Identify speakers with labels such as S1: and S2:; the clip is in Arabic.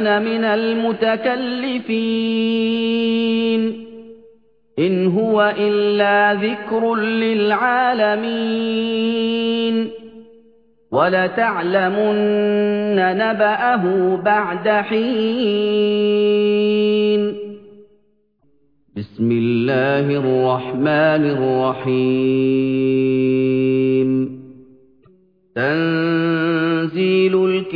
S1: أنا من المتكلفين. إن هو إلا ذكر للعالمين. ولتعلمن نبأه بعد حين. بسم الله الرحمن الرحيم. تنزيل